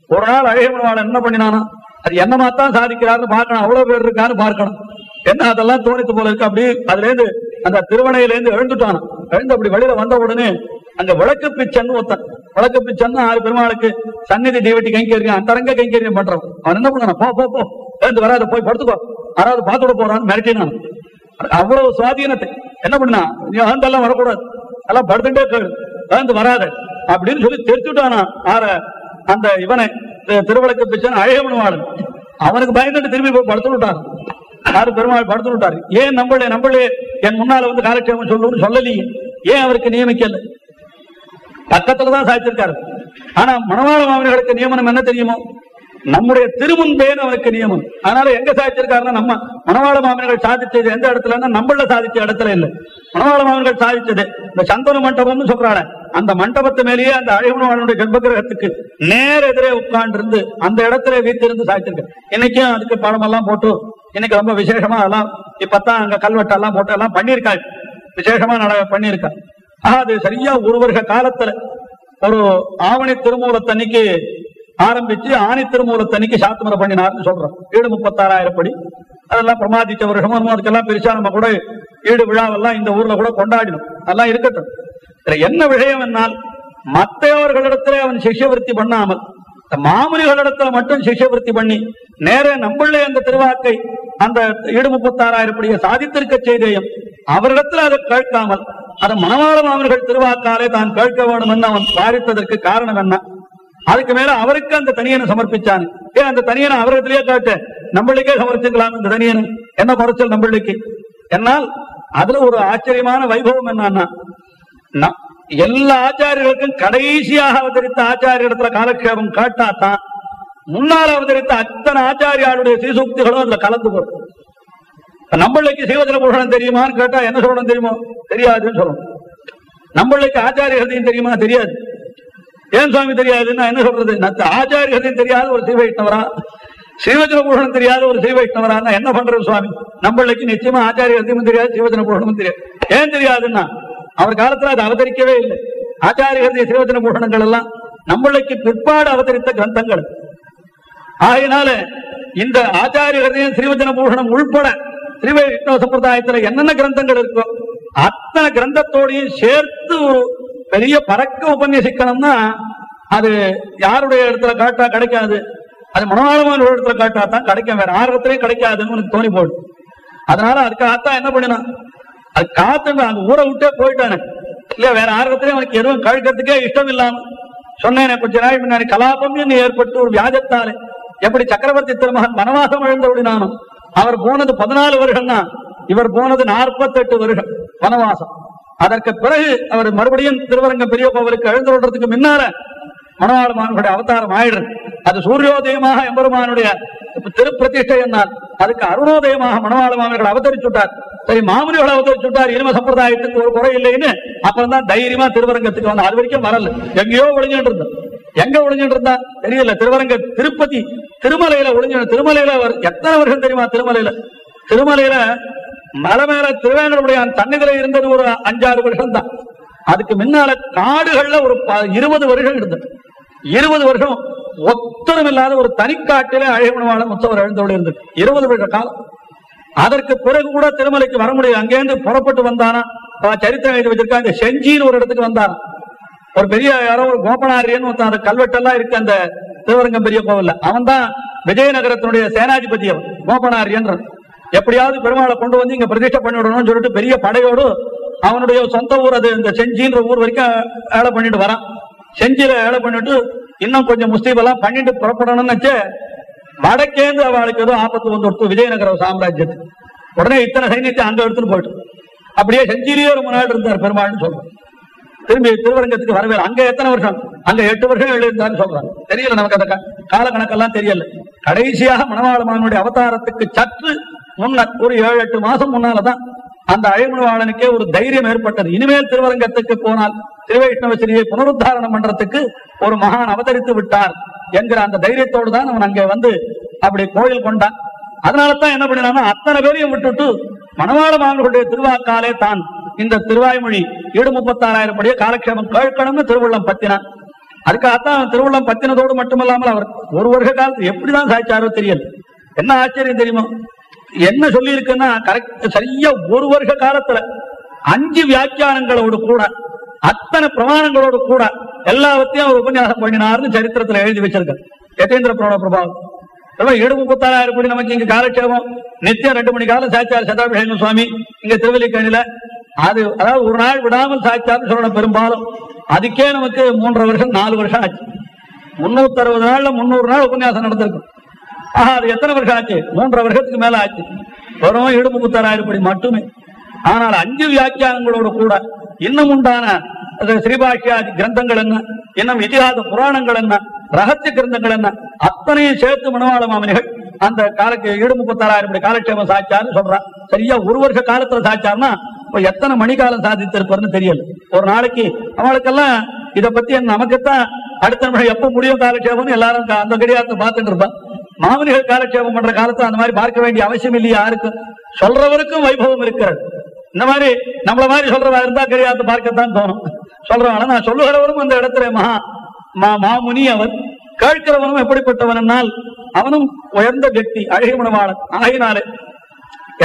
ஒரு நாள் அழகமனவாள் என்ன பண்ணினானா அது என்னமாத்தான் சாதிக்கிறாருன்னு பார்க்கணும் அவ்வளவு பேர் இருக்கான்னு பார்க்கணும். என்ன அதெல்லாம் தோணித்து போல இருக்கு அப்படி அதுல இருந்து அந்த திருவணையில இருந்து எழுந்து அப்படி வெளியில வந்த உடனே அங்க விளக்கு பிச்சன் ஒருத்தன் விளக்கு பிச்சன் ஆறு பெருமாளுக்கு சந்நிதி தீவட்டி கைங்கரியம் அந்தரங்க கைங்கரியம் பண்றோம் அவன் என்ன பண்ணான் போ போ போ எழுந்து வராது போய் படுத்துக்கோ யாராவது பார்த்துட போறான்னு மிரட்டினான். அவ்வளவு சுவாதீனத்தை. என்ன பண்ணா நீ எல்லாம் வரக்கூடாது. எல்லாம் படுத்துட்டே கேளு எழுந்து வராது. அப்படின்னு சொல்லி தெரிச்சுட்டானா ஆற அந்த இவனை திருவிளக்கு பிச்சன் அழகமனுவாளன் அவனுக்கு பயந்துட்டு திரும்பி போய் படுத்து விட்டான். யாரு பெருமாள் படுத்து விட்டாரு? ஏன் நம்மளே நம்மளே என் முன்னால வந்து காலட்சேபம் சொல்லுன்னு சொல்லலையே ஏன் அவருக்கு நியமிக்கல? பக்கத்துலதான் சாய்ச்சிருக்காரு ஆனா மணவாள அவர்களுக்கு நியமனம் என்ன தெரியுமோ? நம்முடைய திருமுன்பேன் அவருக்கு நியமம். அதனால எங்க சாதிச்சிருக்காருன்னா நம்ம மணவாள மாமன்கள் சாதிச்சது எந்த இடத்துல நம்மள சாதிச்ச இடத்துல இல்ல. மணவாள மாமன்கள் சாதிச்சது. இந்த சந்தன மண்டபம்னு சொல்றாங்க அந்த மண்டபத்து மேலேயே அந்த அழகுணவாளனுடைய கர்ப்பகிரகத்துக்கு நேர் எதிரே உட்கார்ந்து இருந்து அந்த இடத்துல வீத்திருந்து சாதிச்சிருக்கு இன்னைக்கும் அதுக்கு படமெல்லாம் போட்டு இன்னைக்கு ரொம்ப விசேஷமா எல்லாம் இப்பதான் அங்க கல்வெட்டெல்லாம் போட்டு எல்லாம் பண்ணியிருக்காள். விசேஷமா நட பண்ணியிருக்கா ஆஹா, அது சரியா ஒரு வருஷ காலத்துல. ஒரு ஆவணி திருமூலத்தன்னைக்கு ஆரம்பிச்சு ஆணி திருமூலத்தன்னைக்கு சாத்துமரை பண்ணினார்னு சொல்றோம். ஈடு முப்பத்தாறாயிரம் படி. அதெல்லாம் பிரமாதிச்ச வருஷமும் அதுக்கெல்லாம் பெருசா நம்ம கூட ஈடு விழாவெல்லாம் இந்த ஊர்ல கூட கொண்டாடினோம். அதெல்லாம் இருக்கட்டும். இதுல என்ன விஷயம் என்னால் மற்றவர்களிடத்திலே அவன் சிஷ்யவருத்தி பண்ணாமல் இந்த மட்டும் சிஷ்யவருத்தி பண்ணி நேரே நம்மளே அந்த திருவாக்கை அந்த ஈடு முப்பத்தாறாயிரம் படியை சாதித்திருக்க செய்தேயும் அவரிடத்துல அதை கேட்காமல் அதை மணவாள மாமன்கள் திருவாக்காலே தான் கேட்க வேண்டும் என்று அவன் பாரித்ததற்கு காரணம் என்ன? அதுக்கு மேல அவருக்கு அந்த தனியனை சமர்ப்பிச்சானு. ஏன் அந்த தனியனை அவரிடத்திலேயே கேட்டு நம்மளுக்கே சமர்ப்பிக்கலாம் இந்த தனியனை. என்ன குறைச்சல் நம்மளுக்கு? என்னால் அதுல ஒரு ஆச்சரியமான வைபவம் என்னன்னா எல்லா ஆச்சாரியர்களுக்கும் கடைசியாக அவதரித்த ஆச்சாரிய இடத்துல காலக்ஷேபம் காட்டாதான் முன்னால் அவதரித்த அத்தனை ஆச்சாரியாருடைய சீசூக்திகளும் அதுல கலந்து போடும் நம்மளுக்கு சீவதன பூஷணம் தெரியுமான்னு கேட்டா என்ன சொல்லணும் தெரியுமோ? தெரியாதுன்னு சொல்லணும் நம்மளுக்கு ஆச்சாரிய தெரியுமா? தெரியாது. ஏன் சுவாமி தெரியாதுன்னா என்ன சொல்றது? நத்த ஆச்சாரியத்தையும் தெரியாத ஒரு சீவ வைஷ்ணவரா சீவஜன பூஷணம் தெரியாத ஒரு சீவ என்ன பண்றது சுவாமி? நம்மளுக்கு நிச்சயமா ஆச்சாரிய தெரியாது சீவஜன பூஷணமும் தெரியாது. ஏன் தெரியாதுன்னா? அவர் காலத்துல அது அவதரிக்கவே இல்லை. ஆச்சாரியத்தை ஹிருதய சீவஜன பூஷணங்கள் எல்லாம் நம்மளுக்கு பிற்பாடு அவதரித்த கிரந்தங்கள். ஆகினால இந்த ஆச்சாரியத்தையும் ஹிருதயம் ஸ்ரீவஜன பூஷணம் உள்பட ஸ்ரீவைஷ்ணவ சம்பிரதாயத்துல என்னென்ன கிரந்தங்கள் இருக்கோ அத்தனை கிரந்தத்தோடையும் சேர்த்து ஒரு பெரிய பறக்க உபன்யசிக்கணும்னா அது யாருடைய இடத்துல காட்டா கிடைக்காது. அது மனோரமான இடத்துல காட்டா தான் கிடைக்கும். வேற ஆர்வத்திலையும் கிடைக்காதுன்னு உனக்கு தோணி போடு. அதனால அதுக்காகத்தான் என்ன பண்ணினான்? அது காத்து அந்த ஊரை விட்டே போயிட்டானே. இல்ல வேற ஆர்வத்திலையும் அவனுக்கு எதுவும் கழுக்கிறதுக்கே இஷ்டம் இல்லாம சொன்னேனே கொஞ்ச நாள் முன்னாடி கலாபம் ஏற்பட்டு ஒரு வியாஜத்தாலே. எப்படி சக்கரவர்த்தி திருமகன் வனவாசம் எழுந்தபடினாலும் அவர் போனது பதினாலு வருஷம்னா இவர் போனது நாற்பத்தெட்டு வருஷம் வனவாசம். அதற்கு பிறகு அவர் மறுபடியும் திருவரங்கம் பெரிய கோவிலுக்கு எழுந்து விடுறதுக்கு முன்னால மணவாள மானுடைய அவதாரம் ஆயிடுறது அது சூரியோதயமாக எம்பெருமானுடைய திருப்பிரதிஷ்டை என்னால். அதுக்கு அருணோதயமாக மணவாள மாமன்கள் அவதரிச்சுட்டார் சரி மாமுனிகள் அவதரிச்சுட்டார் இனிம சம்பிரதாயத்துக்கு ஒரு குறை இல்லைன்னு அப்புறம் தான் தைரியமா திருவரங்கத்துக்கு வந்து அது வரைக்கும் வரல. எங்கேயோ ஒளிஞ்சுட்டு இருந்தா எங்க ஒளிஞ்சுட்டு இருந்தா தெரியல. திருவரங்க திருப்பதி திருமலையில ஒளிஞ்சு திருமலையில அவர் எத்தனை வருஷம் தெரியுமா? திருமலையில. திருமலையில மலை மேல திருவேங்கடமுடைய தன்னிதில இருந்தது ஒரு அஞ்சாறு வருஷம் தான். அதுக்கு முன்னால காடுகள்ல ஒரு ப- இருபது வருஷம் இருந்தது. இருபது வருஷம் ஒத்தரும் இல்லாத ஒரு தனிக்காட்டிலே அழகுணவாள முத்தவர் எழுந்தோடு இருந்தது. இருபது வருஷ காலம். அதற்கு பிறகு கூட திருமலைக்கு வர முடியும் அங்கேருந்து புறப்பட்டு வந்தானா? சரித்திரம் எழுதி வச்சிருக்காங்க. செஞ்சின்னு ஒரு இடத்துக்கு வந்தானா? ஒரு பெரிய யாரோ ஒரு கோபனாரியன்னு ஒருத்தன் அந்த கல்வெட்டெல்லாம் இருக்கு அந்த திருவரங்கம் பெரிய கோவில்ல. அவன் தான் விஜயநகரத்தினுடைய சேனாதிபதி அவன் கோபனாரியன்றது எப்படியாவது பெருமாளை கொண்டு வந்து இங்க பிரதிஷ்டை பண்ணி விடணும்னு சொல்லிட்டு பெரிய படையோடு அவனுடைய சொந்த ஊர் அது இந்த செஞ்சின்ற ஊர் வரைக்கும் வேலை பண்ணிட்டு வரான். செஞ்சில வேலை பண்ணிட்டு இன்னும் கொஞ்சம் முஸ்லீமெல்லாம் பண்ணிட்டு புறப்படணும்னுச்சு வடக்கேந்து அவளுக்கு ஏதோ ஆபத்து வந்து கொடுத்து விஜயநகர சாம்ராஜ்யத்துக்கு உடனே இத்தனை சைன்யத்தை அங்க எடுத்துட்டு போயிட்டு. அப்படியே செஞ்சிலேயே ரொம்ப நாள் இருந்தார் பெருமாள்னு சொல்றோம் திரும்பி திருவரங்கத்துக்கு வரவே அங்க எத்தனை வருஷம்? அங்க எட்டு வருஷம் எழுந்தான்னு சொல்றாங்க தெரியல நமக்கு அந்த காலக்கணக்கெல்லாம் தெரியல. கடைசியாக மணவாளமானுடைய அவதாரத்துக்கு சற்று முன்ன ஒரு ஏழு எட்டு மாசம் முன்னாலதான் அந்த அழைமணவாளனுக்கே ஒரு தைரியம் ஏற்பட்டது. இனிமேல் திருவரங்கத்துக்கு போனால் திருவைஷ்ணவசிரியை புனருத்தாரணம் பண்றதுக்கு ஒரு மகான் அவதரித்து விட்டார் என்கிற அந்த தைரியத்தோடு தான் அவன் அங்கே வந்து அப்படி கோயில் கொண்டான். அதனால தான் என்ன பண்ணினான்னா அத்தனை பேரையும் விட்டுட்டு மணவாள மாணவர்களுடைய திருவாக்காலே தான் இந்த திருவாய்மொழி ஈடு முப்பத்தாறாயிரம் படிய காலக்ஷேபம் கேட்கணும்னு திருவள்ளம் பத்தினான். அதுக்காகத்தான் திருவள்ளம் பத்தினதோடு மட்டுமல்லாமல் அவர் ஒரு வருஷ காலத்து எப்படிதான் சாய்ச்சாரோ தெரியல. என்ன ஆச்சரியம் தெரியுமோ? என்ன சொல்லி இருக்குன்னா கரெக்ட் சரியா ஒரு வருஷ காலத்துல அஞ்சு வியாக்கியானங்களோடு கூட அத்தனை பிரமாணங்களோடு கூட எல்லாவற்றையும் அவர் உபன்யாசம் பண்ணினார்னு சரித்திரத்துல எழுதி வச்சிருக்காரு. யதேந்திர பிரபல பிரபாவம் எழுபது ஏழு முப்பத்தாறாயிரம் கோடி நமக்கு இங்க காலட்சேபம் நித்தியம் ரெண்டு மணி காலம் சாச்சார் சதாபிஷேகம் சுவாமி. இங்க திருவல்லிக்கணில அது அதாவது ஒரு நாள் விடாமல் சாச்சார் சொல்லணும் பெரும்பாலும். அதுக்கே நமக்கு மூன்றரை வருஷம் நாலு வருஷம் ஆச்சு. முன்னூத்தி அறுபது நாள்ல முன்னூறு நாள் உபன்யாசம் நடந்திருக்கும் ஆஹா அது எத்தனை வருஷம் ஆச்சு? மூன்றரை வருஷத்துக்கு மேல ஆச்சு. வெறும் ஏழு முப்பத்தாறாயிரம் படி மட்டுமே. ஆனால் அஞ்சு வியாக்கியானங்களோடு கூட இன்னும் உண்டான ஸ்ரீபாஷியா கிரந்தங்கள் என்ன? இன்னும் இதிகாச புராணங்கள் என்ன? ரகசிய கிரந்தங்கள் என்ன? அத்தனையும் சேர்த்து மனவாள மாமனிகள் அந்த காலக்கு ஏழு முப்பத்தாறாயிரம் படி காலட்சேபம் சொல்றான் சரியா ஒரு வருஷ காலத்துல சாச்சார்னா இப்ப எத்தனை மணிக்காலம் சாதித்திருப்பாருன்னு தெரியல. ஒரு நாளைக்கு அவளுக்கெல்லாம் இதை பத்தி நமக்குத்தான் அடுத்த நிமிஷம் எப்ப முடியும் காலட்சேபம்னு எல்லாரும் அந்த கடிகாரத்தை பார்த்துட்டு இருப்பான் மாமனிகள் காலட்சேபம் பண்ற காலத்தை அந்த மாதிரி பார்க்க வேண்டிய அவசியம் இல்லையா யாருக்கும்? சொல்றவருக்கும் வைபவம் இருக்கிறது. இந்த மாதிரி நம்மள மாதிரி சொல்றவா இருந்தா கிடையாது பார்க்கத்தான் தோணும். சொல்றவன் நான் சொல்லுகிறவரும் அந்த இடத்துல மகா மா மாமுனி அவன் கேட்கிறவனும் எப்படிப்பட்டவன் என்னால் அவனும் உயர்ந்த கெட்டி அழகிய உணவாளன் ஆகினாலே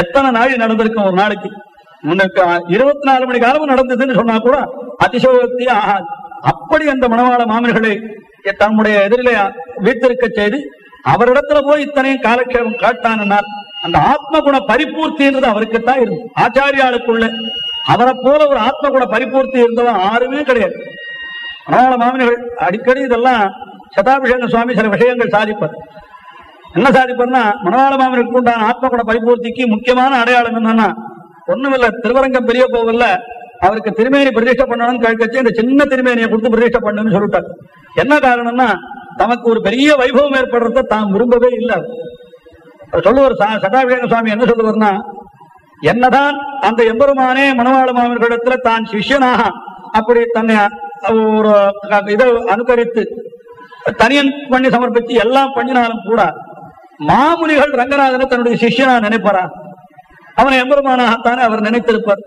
எத்தனை நாள் நடந்திருக்கும் ஒரு நாளைக்கு? முன்னுக்கு இருபத்தி நாலு மணி காலமும் நடந்ததுன்னு சொன்னா கூட அதிசயோக்தி ஆகாது. அப்படி அந்த மணவாள மாமன்களை தன்னுடைய எதிரிலே வீத்திருக்க செய்து அவரிடத்துல போய் இத்தனையும் காலக்ஷேபம் காட்டானால் அந்த ஆத்ம குண பரிபூர்த்தின்றது அவருக்குத்தான் இருந்தது. ஆச்சாரியாளுக்குள்ள. அவரை போல ஒரு ஆத்ம குண பரிபூர்த்தி இருந்தவன் யாருமே கிடையாது. மணவாள மாமனிகள் அடிக்கடி இதெல்லாம் சதாபிஷேக சுவாமி சில விஷயங்கள் சாதிப்பார். என்ன சாதிப்பார்னா மணவாள மாமனுக்கு உண்டான ஆத்மகுண பரிபூர்த்திக்கு முக்கியமான அடையாளம் என்னன்னா ஒண்ணுமில்ல திருவரங்கம் பெரிய கோவில்ல அவருக்கு திருமேனி பிரதிஷ்டை பண்ணணும்னு கேட்கச்சு இந்த சின்ன திருமேனியை கொடுத்து பிரதிஷ்டை பண்ணணும்னு சொல்லிட்டார். என்ன காரணம்னா தமக்கு ஒரு பெரிய வைபவம் ஏற்படுறத தாம் விரும்பவே இல்லை. அவர் சொல்லுவார் சா- சதாபிஷேக சுவாமி என்ன சொல்லுவார்னா என்னதான் அந்த எம்பெருமானே மணவாள மாமன்களிடத்துல தான் சிஷ்யனாக அப்படி தன்னை ஒரு இதை அனுகரித்து தனியன் பண்ணி சமர்ப்பித்து எல்லாம் பண்ணினாலும் கூட மாமுனிகள் ரங்கநாதனை தன்னுடைய சிஷ்யனா நினைப்பாரா? அவனை எம்பெருமானாகத்தானே அவர் நினைத்திருப்பார்.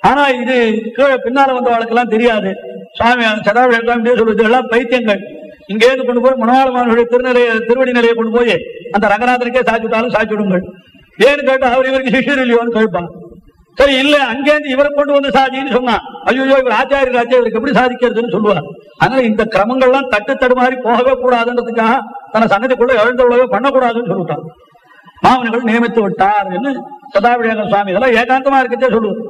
ஆனா இது கீழே பின்னால வந்தவர்களுக்கெல்லாம் தெரியாது. சுவாமி சதாபிஷேக சுவாமி எல்லாம் பைத்தியங்கள். இங்கேருந்து கொண்டு போய் மணவாளமானுடைய திருநிலைய திருவடி நிலையை கொண்டு போய் அந்த ரங்கநாதனுக்கே சாச்சுட்டாலும் விட்டாலும் ஏன்னு கேட்டா அவர் இவருக்கு சிஷியர் இல்லையோன்னு கேட்பான் சரி இல்ல அங்கேருந்து இவரை கொண்டு வந்து சாதின்னு சொன்னா ஐயோ இவர் ஆச்சாரியர் ஆச்சா இவருக்கு எப்படி சாதிக்கிறதுன்னு சொல்லுவார். அதனால இந்த கிரமங்கள்லாம் தட்டு தடுமாறி போகவே கூடாதுன்றதுக்காக தன சங்கத்துக்குள்ள எழுந்தவளவே பண்ணக்கூடாதுன்னு சொல்லிட்டான் மாமனிகள் நியமித்து விட்டார் என்று சதாபிஷேக சுவாமி இதெல்லாம் ஏகாந்தமா இருக்கத்தே சொல்லுவார்.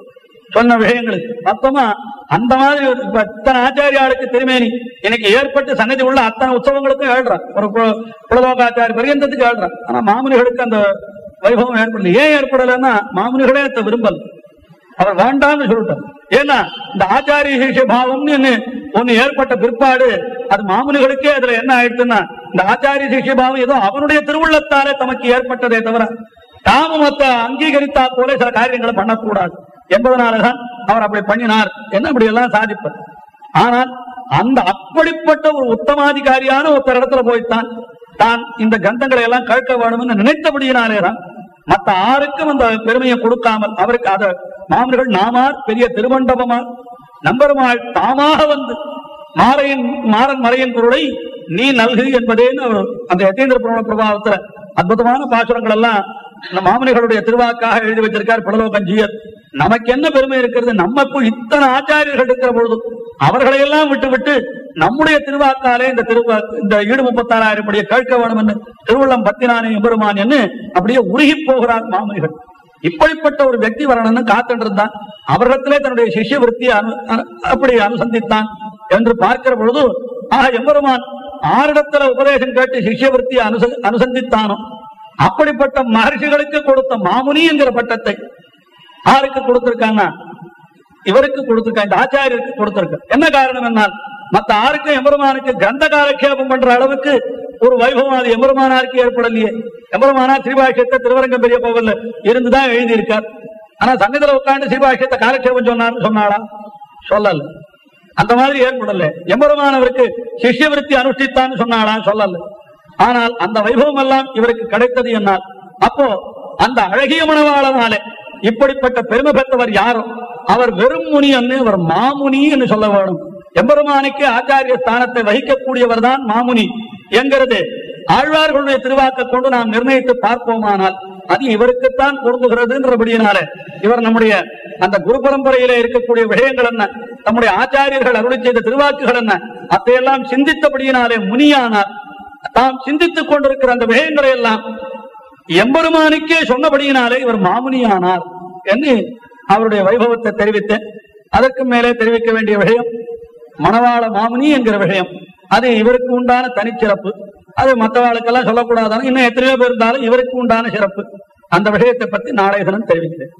சொன்ன விஷயங்களுக்கு மொத்தமா அந்த மாதிரி ஒரு இத்தனை ஆச்சாரியாளுக்கு திருமேனி எனக்கு ஏற்பட்டு சன்னதி உள்ள அத்தனை உற்சவங்களுக்கும் ஏழ்றான் ஒரு கு- பரியந்தத்துக்கு ஏழ்றான் ஆனா மாமுனிகளுக்கு அந்த வைபவம் ஏற்படல. ஏன் ஏற்படலைன்னா மாமுனிகளே அதை விரும்பல. அவர் வேண்டாம்னு சொல்லிட்டார். ஏன்னா இந்த ஆச்சாரிய சிஷ்ய பாவம்னு ஒண்ணு ஏற்பட்ட பிற்பாடு அது மாமுனிகளுக்கே அதுல என்ன ஆயிடுச்சுன்னா இந்த ஆச்சாரிய சிஷ்ய பாவம் ஏதோ அவனுடைய திருவுள்ளத்தாலே தமக்கு ஏற்பட்டதே தவிர தாமும் மத்த அங்கீகரித்தா போல சில காரியங்களை பண்ணக்கூடாது. என்பதனாலதான் அவர் அப்படி பண்ணினார் என்ன அப்படி எல்லாம் சாதிப்பது ஆனால் அந்த அப்படிப்பட்ட ஒரு உத்தமாதிகாரியான ஒருத்தர் இடத்துல போய்த்தான். தான் இந்த கந்தங்களை எல்லாம் கேட்க வேணும்னு நினைத்தபடியினாலேதான் மத்த ஆருக்கும் அந்த பெருமையை கொடுக்காமல் அவருக்கு அத மாமன்கள் நாமார் பெரிய திருமண்டபமார் நம்பருமாள் தாமாக வந்து மாறையின் மாறன் மறையின் பொருளை நீ நல்கு என்பதேன்னு அவர் அந்த யதேந்திர புராண பிரபாவத்துல அற்புதமான பாசுரங்கள் எல்லாம் இந்த மாமனிகளுடைய திருவாக்காக எழுதி வச்சிருக்கார் புலலோகஞ்சியர் நமக்கு என்ன பெருமை இருக்கிறது? நம்ம இப்போ இத்தனை ஆச்சாரியர்கள் இருக்கிற பொழுது அவர்களை எல்லாம் விட்டு விட்டு நம்முடைய திருவாக்காலே இந்த திருவா இந்த ஈடு முப்பத்தாறாயிரம் படியை கேட்க வேணும் என்று திருவள்ளம் பத்தினானே எம்பெருமான் என்று அப்படியே உருகி போகிறார் மாமனிகள். இப்படிப்பட்ட ஒரு வியக்தி வரணும்னு காத்துட்டு இருந்தான் அவரிடத்திலே தன்னுடைய சிஷ்ய விற்பியை அனு அப்படி அனுசந்தித்தான் என்று பார்க்கிற பொழுது ஆக எம்பெருமான் ஆரிடத்துல உபதேசம் கேட்டு சிஷ்ய விற்பியை அனுச அனுசந்தித்தானோ? அப்படிப்பட்ட மகர்ஷிகளுக்கு கொடுத்த மாமுனி என்கிற பட்டத்தை ஆருக்கு கொடுத்திருக்காங்க இவருக்கு கொடுத்திருக்காங்க இந்த ஆச்சாரியருக்கு கொடுத்திருக்க. என்ன காரணம் என்னால் மத்த ஆருக்கும் எம்பெருமானுக்கு கிரந்த காலக்ஷேபம் பண்ற அளவுக்கு ஒரு வைபவம் அது எம்பெருமானாருக்கு ஏற்படலையே. எம்பருமானா ஸ்ரீபாஷ்யத்தை திருவரங்கம் பெரிய கோவில்ல இருந்துதான் எழுதியிருக்கார். ஆனா சங்கத்துல உட்கார்ந்து ஸ்ரீபாஷ்யத்தை காலக்ஷேபம் சொன்னார்னு சொன்னாளா? சொல்லல. அந்த மாதிரி ஏற்படல. எம்பெருமானவருக்கு சிஷ்ய விருத்தி அனுஷ்டித்தான்னு சொன்னாளா சொல்லல. ஆனால் அந்த வைபவம் எல்லாம் இவருக்கு கிடைத்தது என்னால் அப்போ அந்த அழகிய மனவாளனாலே இப்படிப்பட்ட பெருமை பெற்றவர் யாரும் அவர் வெறும் முனி அன்னு அவர் மாமுனி என்று சொல்ல வேணும் எம்பெருமானுக்கு ஆச்சாரிய ஸ்தானத்தை வகிக்கக்கூடியவர் தான் மாமுனி என்கிறது. ஆழ்வார்களுடைய திருவாக்க கொண்டு நாம் நிர்ணயித்து பார்ப்போமானால் அது இவருக்குத்தான் பொருந்துகிறதுன்றபடியினால. இவர் நம்முடைய அந்த குரு பரம்பரையில இருக்கக்கூடிய விஷயங்கள் என்ன? நம்முடைய ஆச்சாரியர்கள் அருளி செய்த திருவாக்குகள் என்ன? அதையெல்லாம் சிந்தித்தபடியினாலே முனியானார் தாம் சிந்தித்துக் கொண்டிருக்கிற அந்த விஷயங்களை எல்லாம் எம்பெருமானுக்கே சொன்னபடியினாலே இவர் மாமுனியானார். என்று அவருடைய வைபவத்தை தெரிவித்தேன் அதற்கு மேலே தெரிவிக்க வேண்டிய விஷயம் மணவாள மாமுனி என்கிற விஷயம் அது இவருக்கு உண்டான தனிச்சிறப்பு. அது மற்றவாளுக்கெல்லாம் சொல்லக்கூடாதான இன்னும் எத்தனையோ பேர் இருந்தாலும் இவருக்கு உண்டான சிறப்பு. அந்த விஷயத்தை பத்தி நாளைய தினம் தெரிவிக்கிறேன்.